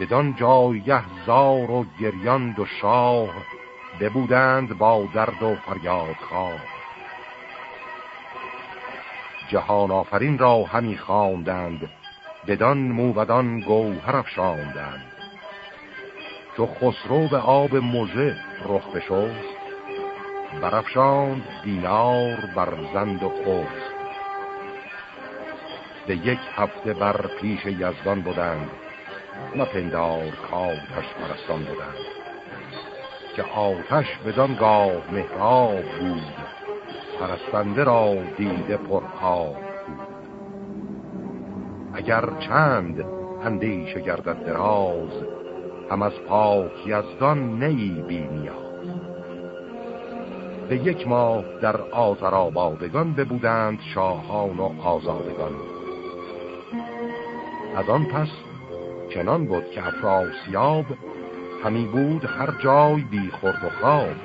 بدان جایه زار و گریان و شاه ببودند با درد و فریاد خواه. جهان آفرین را همی خواندند بدان موبدان گوهر افشاندند. چو خسرو به آب مژه رخ بشست برافشاند دینار بر زند و خوست به یک هفته بر پیش یزدان بودند نپندار کاتش پرستان بودند که آتش بدان گاه مهراب بود پرستنده را دیده پرخاب بود. اگر چند اندیشه گردد دراز هم از پاک یزدان نی بی نیاز. به یک ماه در آزر آبادگان ببودند شاهان و آزادگان. از آن پس چنان بود که افراسیاب همی بود هر جای بی خورد و خواب.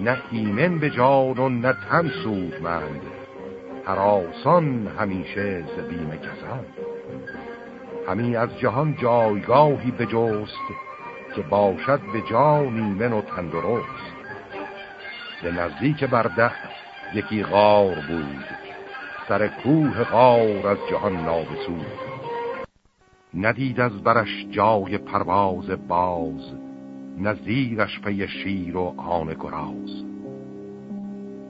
نه ایمن به جان و نه تن سودمند. حراسان همیشه زبیم کسان. همی از جهان جایگاهی بجست که باشد به جان ایمن و تندرست. به نزدیک برده یکی غار بود. سر کوه غار از جهان نابسود. ندید از برش جای پرواز باز نزیرش پی شیر و آن گراز.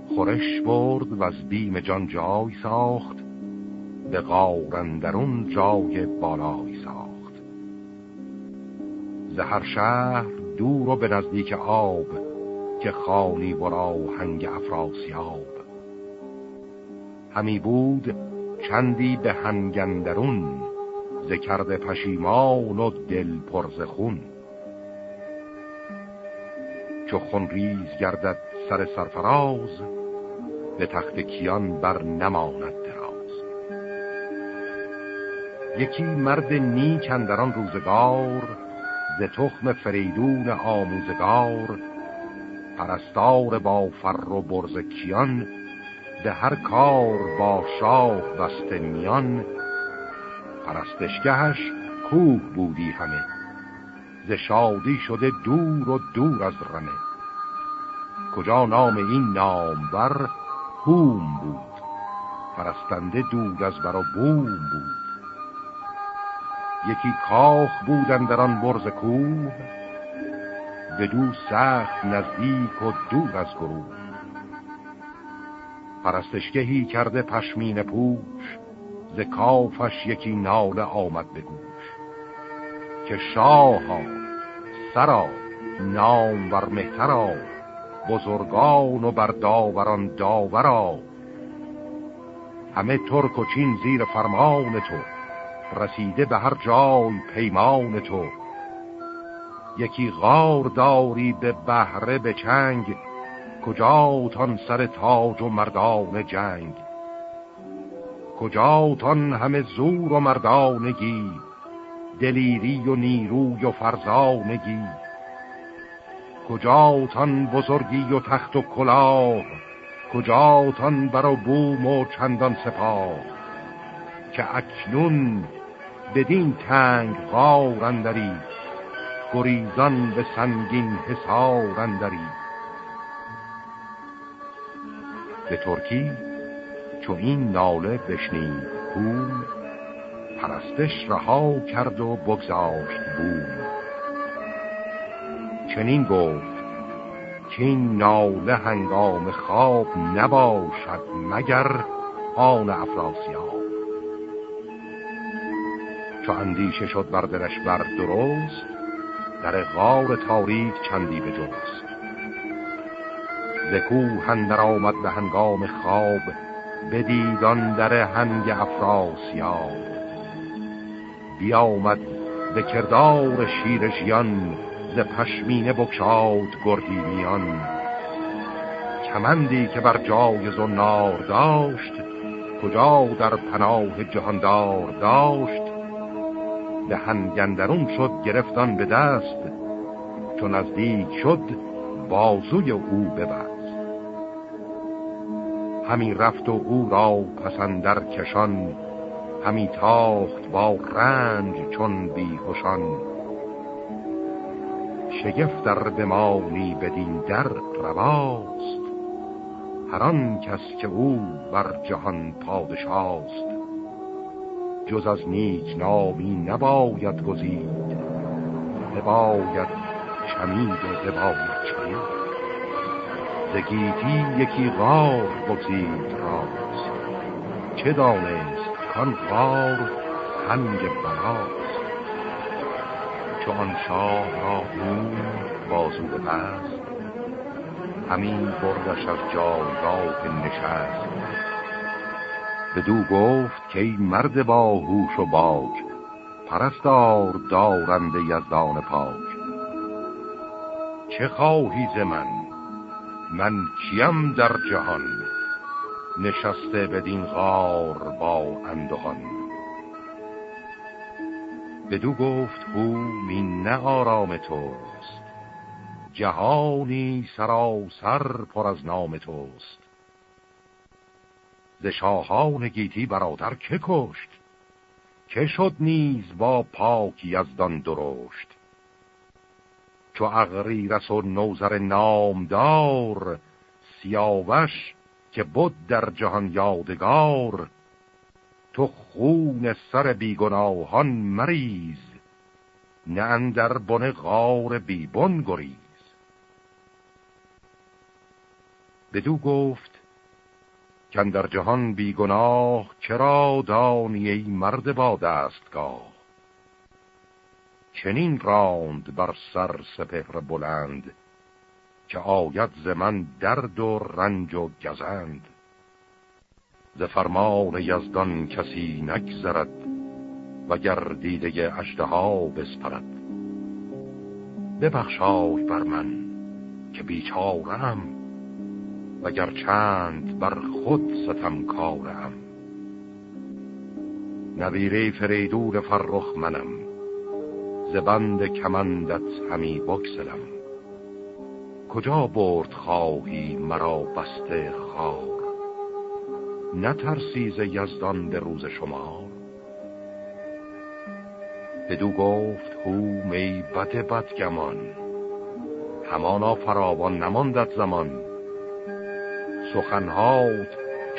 خورش برد و از بیم جان جای ساخت به غارندرون جای بالای ساخت. زهر شهر دور و به نزدیک آب که خانی برا هنگ افراسیاب. همی بود چندی به هنگندرون ذکرد پشیمان و دل پرز خون. چو خون ریز گردد سر سرفراز به تخت کیان بر نماند دراز. یکی مرد نیک اندران روزگار ز تخم فریدون آموزگار پرستار با فر و برز کیان به هر کار با شاه بسته میان پرستشگهش کوه بودی همه. ز شادی شده دور و دور از رمه کجا نام این نامور؟ هوم بود. پرستنده دور از بر و بوم بود. یکی کاخ بودن در آن برز کوه به دو سخت نزدیک و دور از گروه. پرستشگهی کرده پشمین پوش ز کافش یکی ناله آمد به گوش که شاها سرا نام ور مهترا بزرگان و برداوران داورا. همه ترک و چین زیر فرمان تو رسیده به هر جای پیمان تو. یکی غار داری به بهره به چنگ کجا تان سر تاج و مردان جنگ؟ کجاتان همه زور و مردانگی دلیری و نیروی و فرزانگی. کجاتان بزرگی و تخت و کلاه کجاتان بر و بوم و چندان سپاه. که اکنون بدین تنگ غار اندری گریزان به سنگین حسار اندری. به ترکی؟ چو این ناله بشنید. هوم پرستش رها کرد و بگذاشت بوم. چنین گفت که این ناله هنگام خواب نباشد مگر آن افراسیاب. چو اندیشه شد بر درش بر درست در غار تاریک چندی بجست ز کوه اندر آمد به هنگام خواب بدیدان در هنگ افراسیاب. بیامد به کردار شیرشیان ز پشمینه بکشاد گردی میان کمندی که بر جای زنار داشت کجا در پناه جهاندار داشت؟ به هنگندرون شد گرفتان به دست چون نزدیک شد بازوی او ببست. همی رفت و او را پسندر کشان همی تاخت با رنج چون بیهوشان شگفت در بمانی بدین در رواست هر آن کس که او بر جهان پادشاست. جز از نیک نامی نباید گزید بباید شمید و بباید چمید زگیتی یکی غار بگزید راست. چه دانست کان غار هنگ بناست چو آن شاه را نون بازو پست همین بردش از جایگاه نشست. بدو گفت که ای مرد با هوش و باک پرستار دارنده یزدان پاک. چه خواهی ز من؟ من کیم در جهان نشسته بدین غار با اندهان. بدو گفت هو مین نه آرام توست جهانی سراسر پر از نام توست. ز شاهان گیتی برادر که کشت که شد نیز با پاک یزدان درشت؟ چو اغری رس و نوزر نامدار سیاوش که بود در جهان یادگار. تو خون سر بیگناهان مریز نه اندر بن غار بیبن گریز. بدو گفت کن در جهان بیگناه چرا دانی ای مرد با دستگاه؟ چنین راند بر سر سپهر بلند که آید ز من درد و رنج و گزند. ز فرمان یزدان کسی نگذرد و گردیده ها بسپرد. ببخشای بر من که بیچارم و گر چند بر خود ستم کارم نویره فریدور فرخ منم زبند کمندت همی بکسلم کجا برد خواهی مرا بسته خار؟ نترسیز یزدان به روز شما بدو گفت هو می بد بد گمان همانا فراوان نماندد زمان. سخنهات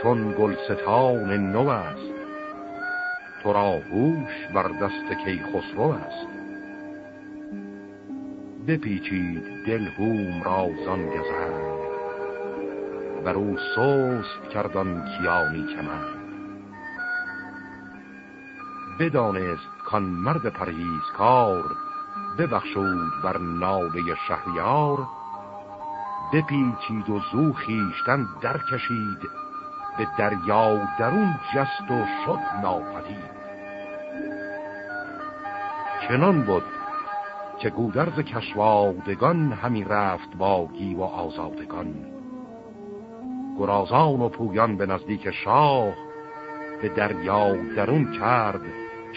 چون گلستان نو است تو را هوش بر دست کی خسرو است. بپیچید دل هوم را زان بر او سوست کردن کیانی کمند. بدانست کان مرد پرهیزکار ببخشود بر ناله شهریار بپیچید و زو خیشتن در کشید به دریا درون جست و شد ناپدید. چنان بود که گودرز کشوادگان همی رفت با گی و آزادگان. گرازان و پویان به نزدیک شاه به دریا درون کرد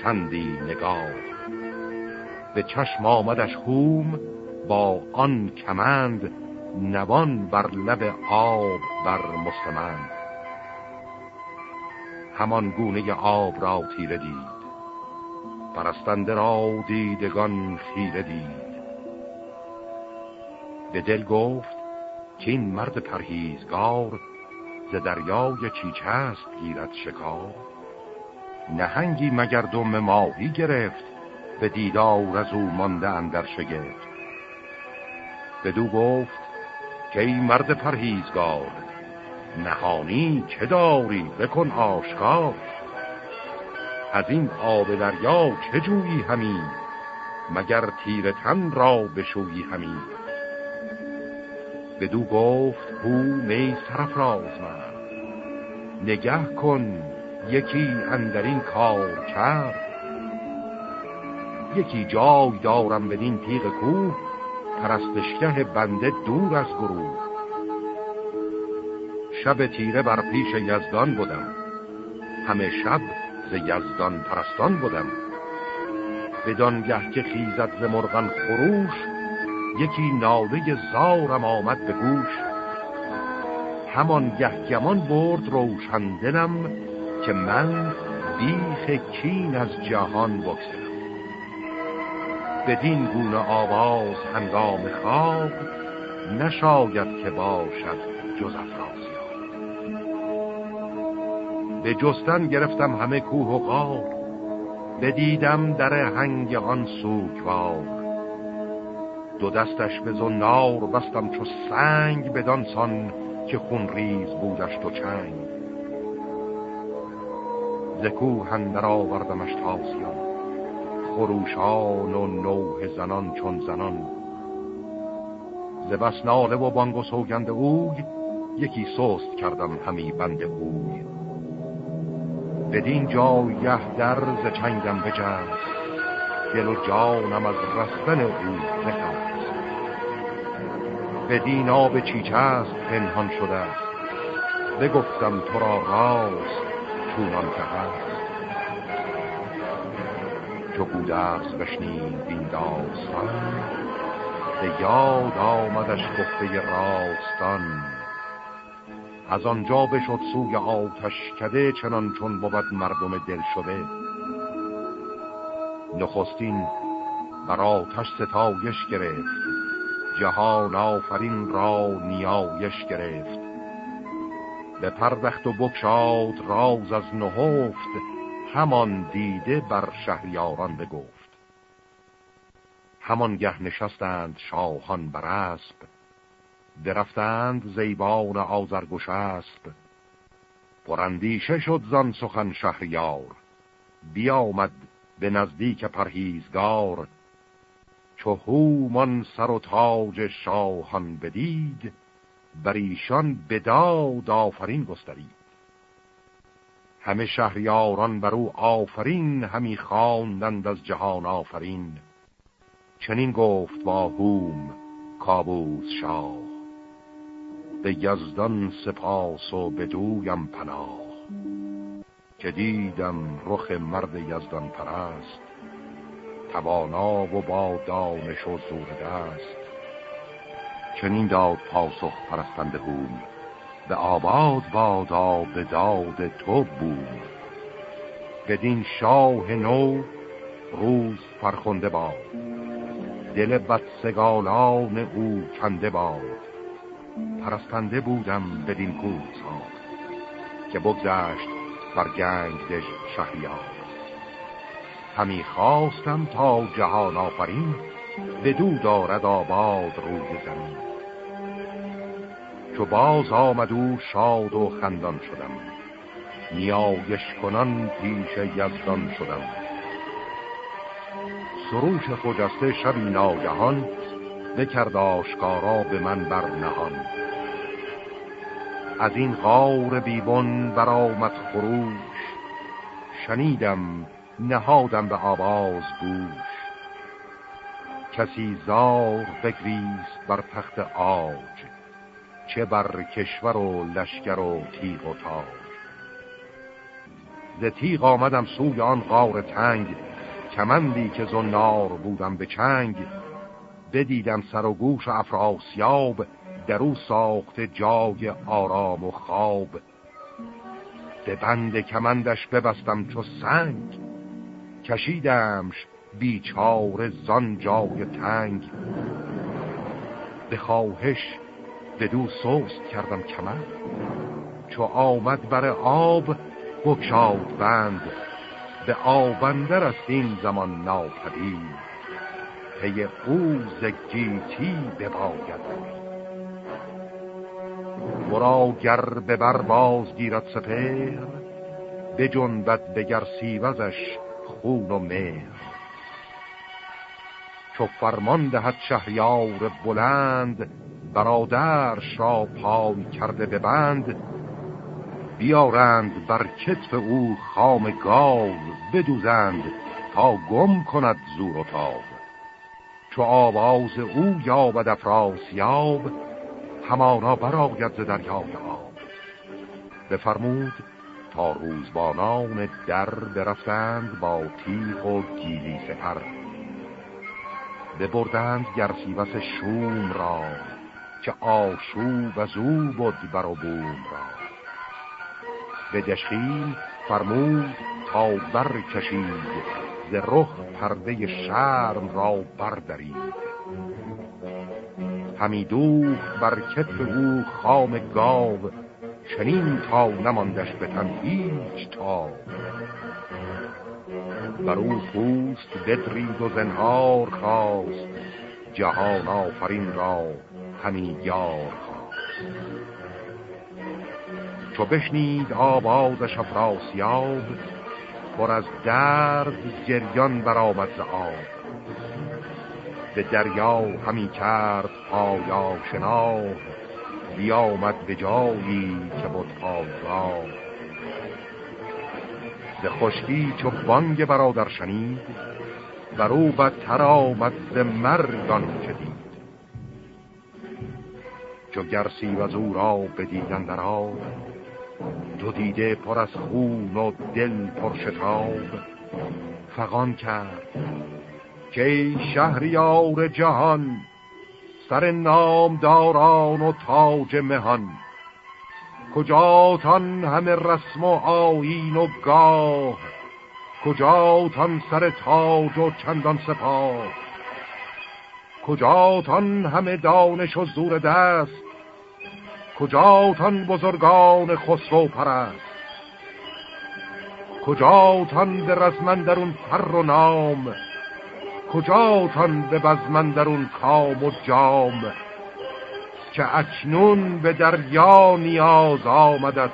چندی نگاه. به چشم آمدش هوم با آن کمند نوان بر لب آب بر مستمند. همان گونه آب را تیره دید. پرستنده را دیدگان خیره دید. به دل گفت که این مرد پرهیزگار ز دریای چیچست گیرد شکار. نهنگی مگر دم ماهی گرفت به دیدار از او مانده اندر شگفت. بدو گفت که ای مرد پرهیزگار نهانی چه داری؟ بکن آشکار. از این آب دریا چه جویی همی؟ مگر تیر تن را بشویی همی؟ بدو گفت هو می سرفراز من نگه کن یکی اندرین کار کرد. یکی جای دارم بدین تیغ کوه پرستشگه بنده دور از گروه. شب تیره بر پیش یزدان بودم همه شب ز یزدان پرستان بودم. بدانگه که خیزد ز مرغان خروش یکی ناله زارم آمد به گوش. همان گه گمان برد روشندنم که من بیخ کین از جهان بکسرم بدین گونه آواز هنگام خواب نشاید که باشد جز افراسیاب به جستن گرفتم همه کوه و غار بدیدم در هنگ آن سوکوار دو دستش به زنار بستم چو سنگ بدانسان که خون ریز بودش تو چنگ. زکو هندر آوردمش تاسیان خروشان و نوه زنان چون زنان. ز ناله و بانگ و سوگند اوی یکی سست کردم همی بند اوی. بدین جایه در ز چنگم بجست. دل و جانم از رستن او نخست. بدین آب چیچست پنهان شده است بگفتم تو را راست چونان که هست چو بودرز بشنید این داستان به یاد آمدش گفته راستان. از آنجا بشد سوی آتش کده چنان چون بود مردم دل شده. نخستین بر آتش ستایش گرفت. جهان آفرین را نیایش گرفت. به پردخت و بکشاد راز از نهفت. همان دیده بر شهریاران بگفت. همان گه نشستند شاهان بر اسب درفتند زیبان آزرگوش اسب پرندیشه شد زان سخن شهریار. بیامد به نزدیک پرهیزگار. چو هومان سر و تاج شاهان بدید بر ایشان بداد آفرین گسترید. همه شهریاران بر او آفرین همی خواندند از جهان آفرین. چنین گفت با هوم کابوس شاه. به یزدان سپاس و بدویم پناه. که دیدم رخ مرد یزدان پرست توانا و با دانش و زور دست. چنین داد پاسخ پرستنده هوم به آباد بادا به داد تو بود بدین شاه نو روز فرخنده باد دل بدسگالان او کنده باد. پرستنده بودم بدین کوز ها که بگذشت بر گنگ دژ شهریار. همی خواستم تا جهان آفرین بدو دارد آباد روز زمین. چو باز آمد او شاد و خندان شدم. نیایش کنان پیش یزدان شدم. سروش خجسته شبی ناگهان بکرد آشکارا به من بر نهان. از این غار بیبون برآمد خروش. شنیدم نهادم به آواز گوش. کسی زار بگریست بر تخت آج چه بر کشور و لشکر و تیغ و تاج. ز تیغ آمدم سوی آن غار تنگ کمندی که زنار بودم به چنگ. بدیدم سر و گوش افراسیاب در او ساخت جای آرام و خواب. به بند کمندش ببستم چو سنگ کشیدمش بیچار زان جای تنگ. به خواهش دو سوست کردم کمند چو آمد بر آب بکشاد بند. به آبندر است این زمان ناپدید. پی او زگیتی بباید. ورا گر به بر باز گیرد سپر به جنبت بگر سیوزش خون و مهر. چو فرمان دهد شهریار بلند برادرش را پای کرده بند بیارند بر کتف او خام گاو بدوزند تا گم کند زور و تاب. چو آواز او یابد افراسیاب همانا براید ز دریای آب. بفرمود تا روزبانان در برفتند با تیغ و گیلی سپر. ببردند گرسیوس شوم را که آشوب از او بود بر بوم را. به دشخیل فرمود تا برکشید. ز رخ پرده شرم را بردارید همی دوخ بر کتف او خام گاو چنین تا نماندش به تن هیچ تا بر او پوست بدرید و زنهار خواست جهان آفرین را همی یار خواست. چو بشنید آوازش افراسیاب پر از درد جریان برآمد ز آب. به دریا همی کرد پایا شناه بیامد به جایی که بود پایگاه به خشکی چو بانگ برادر شنید بر او بدتر آمد ز مرگان دید. چو گرسی و او را بدیدن در آب دو دیده پر از خون و دل پر شتاب. فغان کرد که شهریار جهان سر نامداران و تاج مهان کجاتان همه رسم و آیین و گاه کجاتان سر تاج و چندان سپاه کجاتان همه دانش و زور دست کجاتان بزرگان خسرو پرست؟ کجاتان به رزمندرون پر و نام؟ کجاتان به بزمندرون کام و جام؟ که اکنون به دریا نیاز آمدد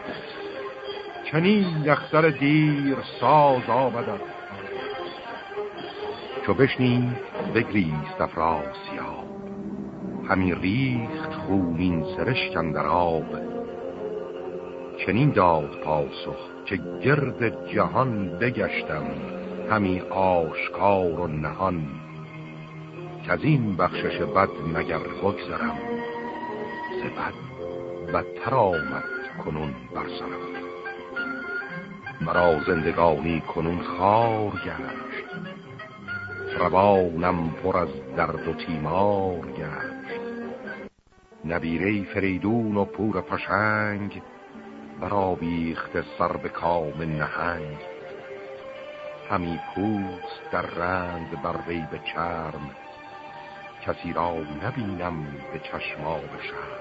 چنین یختر دیر ساز آمدد چو بشنید بگریست افراسیاب. همی ریخت خونین سرشکن در آب. چنین داد پاسخ که گرد جهان بگشتم همی آشکار و نهان. که از این بخشش بد مگر بگذرم ز بد بدتر آمد کنون برسرم مرا زندگانی کنون خار گشت روانم پر از درد و تیمار گشت. نبیره فریدون و پور پشنگ برا بیخت سر به کام نهنگ. همی پوست در رند بر وی به چرم کسی را نبینم به چشما بشم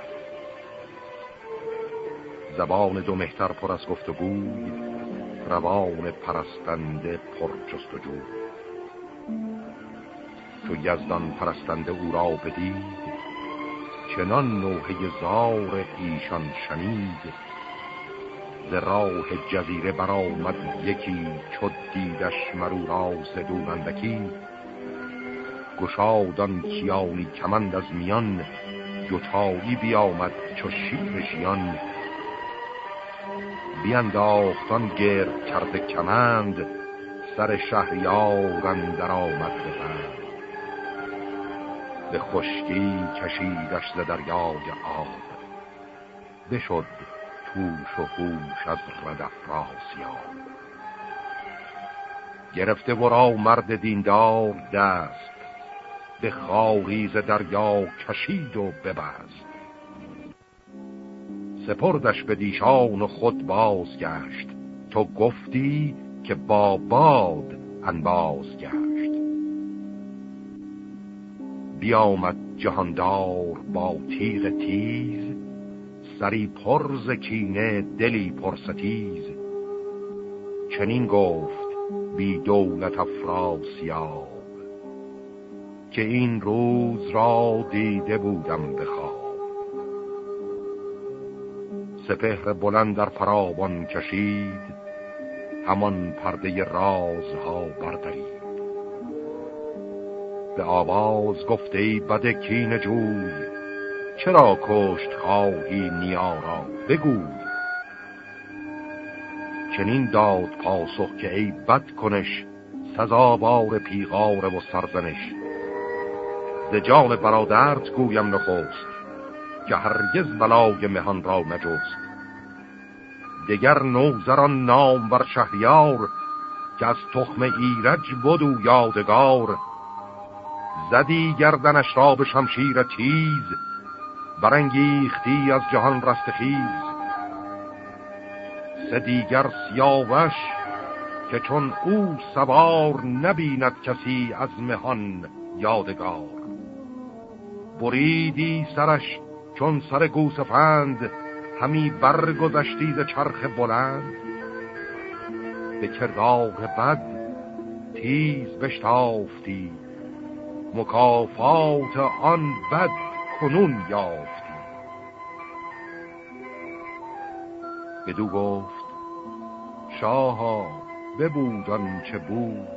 زبان دو مهتر پر از گفتگوی روان پرستنده پر جستجو تو یزدان پرستنده او را بدید چنان نوحه زار ایشان شنید ز راه جزیره برآمد یکی چو دیدش مرو را زدونندکی گشادان کیانی کمند از میان جتایی بیامد چو شیر ژیان بینداختان گرد کرده کمند سر شهریارن در آمد بزند به خشکی کشیدش ز دریای آب. بشد توش و هوش از رد افراسیاب. گرفته ورا مرد دیندار دست به خاریز دریا کشید و ببست. سپردش به دیشان و خود باز گشت تو گفتی که با باد انباز گشت. بیامد جهاندار با تیغ تیز سری پر زکینه دلی پر ستیز. چنین گفت بی دولت افراسیاب که این روز را دیده بودم بخواب سپهر بلند در فراوان کشید همان پرده رازها بردارید به آواز گفته ای بد کین جوی چرا کشت خواهی نیارا؟ بگو. چنین داد پاسخ که ای بد کنش سزاوار پیغار و سرزنش. ز جان برادرت گویم نخوست که هرگز بلای مهان را نجوست دگر نوزران نام ور شهریار که از تخم ایرج بدو یادگار. زدی گردنش را به شمشیر تیز برانگیختی از جهان رستخیز سه دیگر سیاوش که چون او سوار نبیند کسی از مهان یادگار. بریدی سرش چون سر گوسفند همی برگذشتی ز چرخ بلند. به کردار بد تیز بشتافتی مکافات آن بد کنون یافتی. بدو گفت شاها ببود چه بود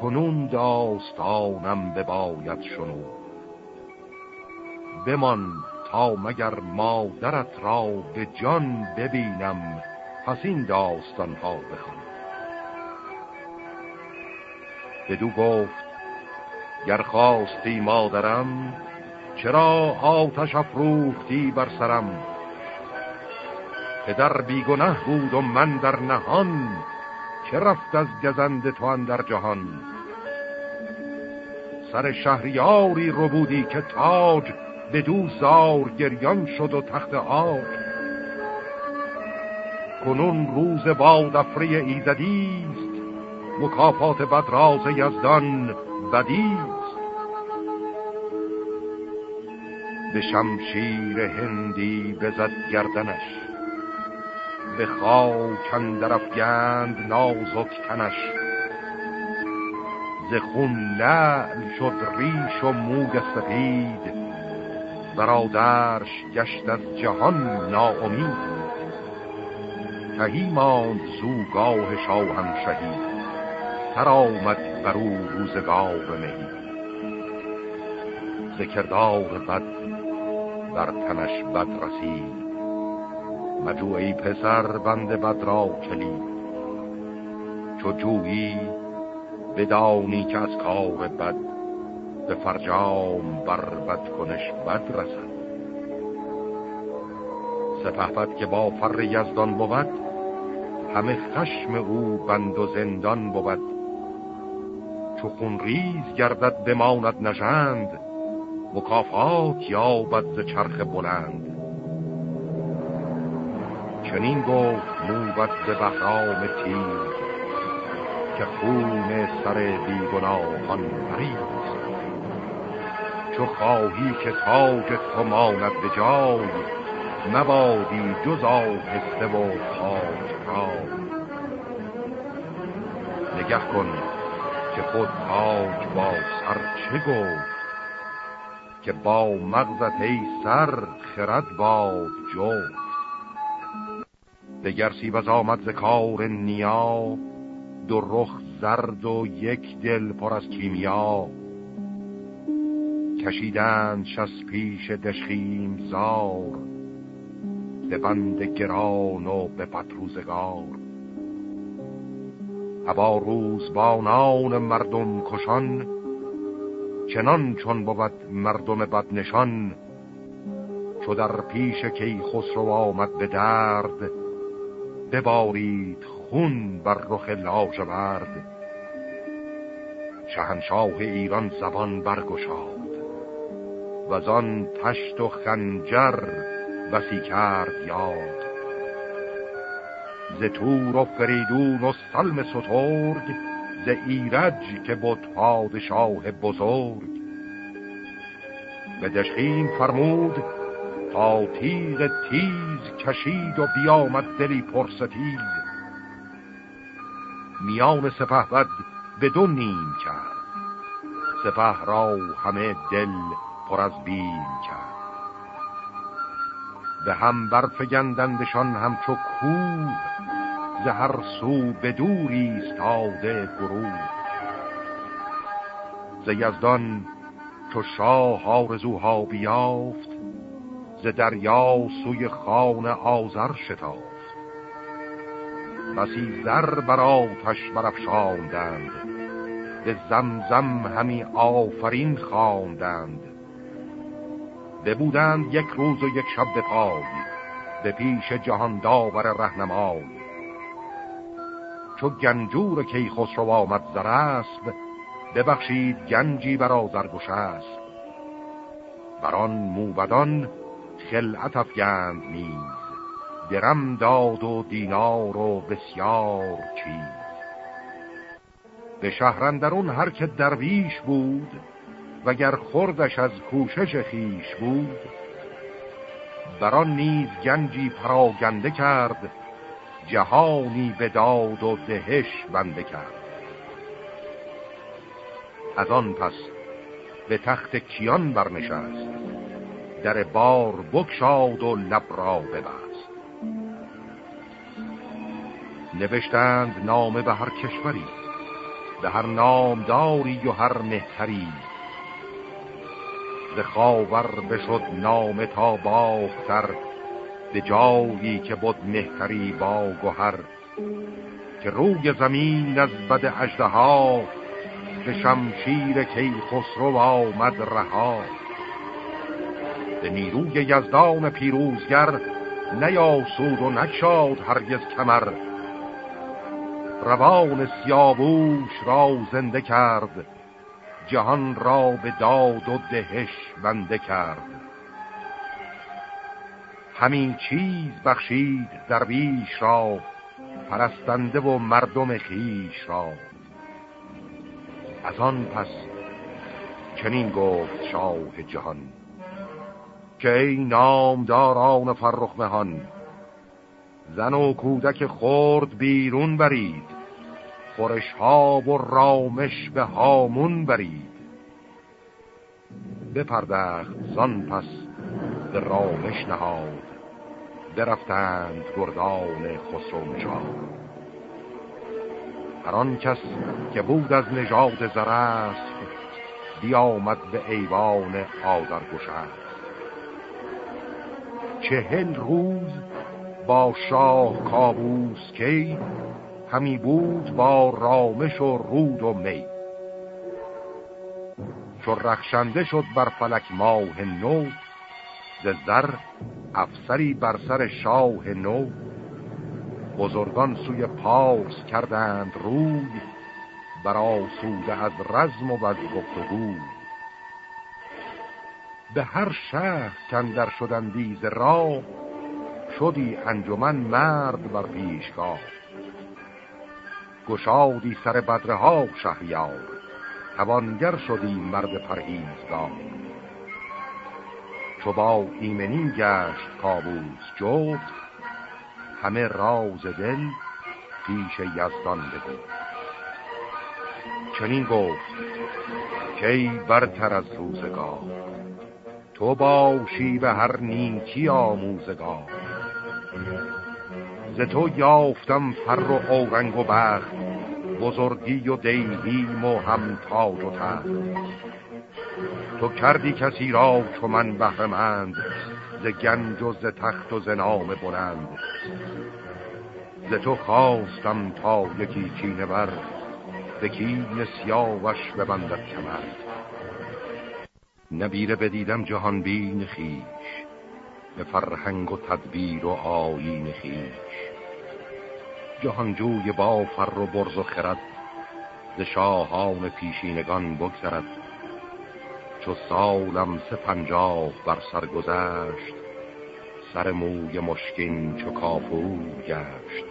کنون داستانم بباید شنود. بمان تا مگر مادرت را به جان ببینم پس این داستان ها بخوان. بدو گفت گر خواستی مادرم چرا آتش افروختی بر سرم؟ پدر بیگنه بود و من در نهان که رفت از گزند تو در جهان؟ سر شهریاری رو بودی که تاج به دو زار گریان شد و تخت آج. کنون روز باد افری ایزدیست مکافات بدراز یزدان بدیست شمشیر هندی بزد گردنش. به خاک اندر افگند نازک تنش. ز خون لعل شد ریش و موگ سپید برادرش گشت از جهان ناامید. تهی ماند زوگاه شاهن شهید تر آمد بر او روزگار مهی. ذکردار بد بر تنش بد رسید. مجوعی پسر بند بد را کلید چو جویی بدانی که از کار بد به فرجام بر بد کنش بد رسد. سپهبد که با فر یزدان بود همه خشم او بند و زندان بود. چو خون ریز گردد بماند نژند مکافات یابد ز چرخ بلند. چنین گفت موبت به بهرام تیر که خون سر بیگناهان بریز چو خواهی که تاج تو ماند به جای مبادی جز آهسته و خاک را نگه کن که خود تاج با سر چه گفت؟ که با مغزت ای سر خرد باد جفت. دگر سیبز آمد ز کار نیا دو رخ زرد و یک دل پر از کیمیا. کشیدند از پیش دشخیم زار به بند گران و به پتروزگار هوا روزبانان مردم کشان چنان چون بود مردم بدنشان چو در پیش کی خسرو آمد به درد ببارید خون بر رخ لاژورد شهنشاه ایران زبان برگشاد و آن تشت و خنجر بسی کرد یاد. ز تور و فریدون و سلم سترگ ز ایرج که بود پادشاه بزرگ به دشخیم فرمود تا تیغ تیز کشید و بیامد دلی پرستیز. میان سپه بد به دو نیم کرد سپه را همه دل پر از بیم کرد. به هم برفگندندشان همچو کوه زهر سو به دوری استاده گروه ز یزدان چو شاه آرزوها بیافت ز دریا سوی خان آذر شتافت. بسی زر بر آتش برافشاندند به زمزم همی آفرین خواندند. بودند یک روز و یک شب به پای به پیش جهان داور رهنمای. چو گنجور کی خسرو آمد زرست ببخشید گنجی بر آزرگوش است بران موبدان خلعت افگند نیز درم داد و دینار و بسیار چیز. به شهرندرون هر که درویش بود وگر خوردش از کوشش خیش بود بران نیز گنجی پراگنده کرد جهانی به داد و دهش بنده کرد. از آن پس به تخت کیان برنشست در بار بکشاد و لب را ببست. نوشتند نامه به هر کشوری به هر نامداری و هر مهتری. ز خاور بشد نام تا باختر به جایی که بود مهتری با گوهر که روی زمین از بد اجده به شمشیر کی خسرو آمد رها. به نیروی یزدان پیروزگر نیاسود و نکشاد هرگز کمر. روان سیابوش را زنده کرد جهان را به داد و دهش بنده کرد. همین چیز بخشید در بیش را پرستنده و مردم خیش را. از آن پس چنین گفت شاه جهان که ای نامداران فرخ مهان زن و کودک خورد بیرون برید خورش ها و رامش به هامون برید. بپردخت زان پس به رامش نهاد. درفتند گردان خسرو هر آن کس که بود از نژاد زرست بیامد به ایوان آذر گشست چهل روز با شاه کابوس کی همی بود با رامش و رود و می. چو رخشنده شد بر فلک ماه نو ز زر افسری بر سر شاه نو. بزرگان سوی پارس کردند روی برا سوده از رزم و از گفتگو. به هر شهر کندر شدندی ز راه شدی انجمن مرد بر پیشگاه. گشادی سر بدرها شهریار. توانگر شدی مرد پرهیزگار. چو با ایمنی گشت کابوس جفت. همه راز دل پیش یزدان بگو چنین گفت کی برتر از روزگار تو باشی به هر نیکی آموزگار. ز تو یافتم فر و اورنگ و بخت بزرگی و دیهیم و هم و تخت. تو کردی کسی را چو من بهرمند ز گنج و ز تخت و ز نام بلند. ز تو خواستم تا یکی چینه بر به کین سیاوش ببندد کمر. نبیره بدیدم جهان بین خیش به فرهنگ و تدبیر و آیین خیش جهانجوی با فر و برز و خرد ز شاهان پیشینگان بگذرد. چو سالم سه پنجاه بر سر گذشت سر موی مشکین چو کافور گشت.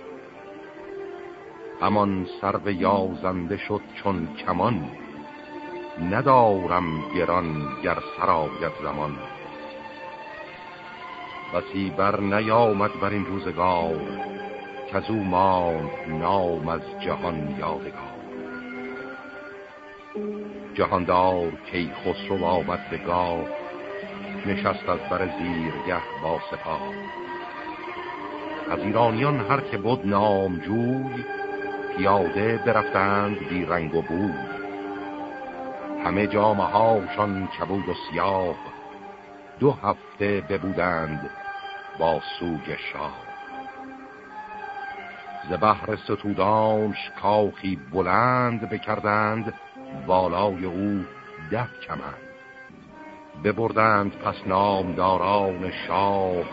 همان سر یازنده شد چون کمان ندارم گران گر سراید زمان. بسی بر نیامد بر این روزگار که از او ماند نام از جهان یادگار. جهاندار کی خسرو آمد به گاه نشست از بر زیرگه با سپاه. از ایرانیان هر که بود نامجوی پیاده برفتند بی رنگ و بود همه جامعه هاشان کبود و سیاه دو هفته ببودند با سوگ شاه. ز بحر ستودانش کاخی بلند بکردند بالای او ده کمند. ببردند پس نامداران شاه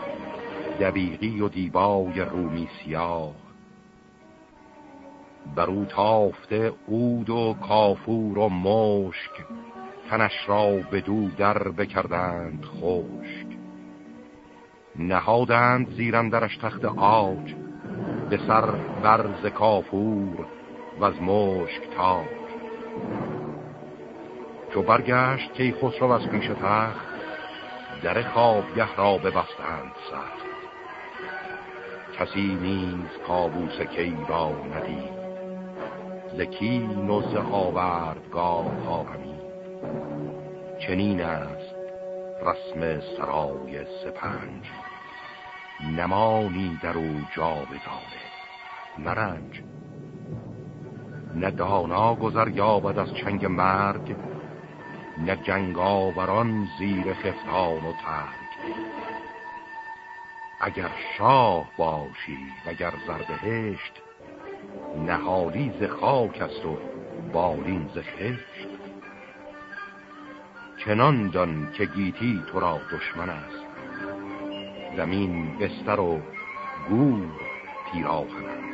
دبیقی و دیبای رومی سیاه. برو تافته اود و کافور و مشک تنش را به دو در بکردند خشک. نهادند زیرندرش تخت آج به سر برز کافور و از مشک تاج. چو برگشت که خسرو از پیش تخت در خوابگه را ببستند سخت. کسی نیز کابوس کی را ندید زکین و ز آوردگاه ها چنین است رسم سرای سپنج. نمانی در او جا بدانه نه دانا گذر یابد از چنگ مرگ نه جنگاوران زیر خفتان و ترگ اگر شاه باشی وگر زربهشت نهالی ز خاک است و بالین ز خشت. چنان دان که گیتی تو را دشمن است. زمین بستر و گور پیراهن است.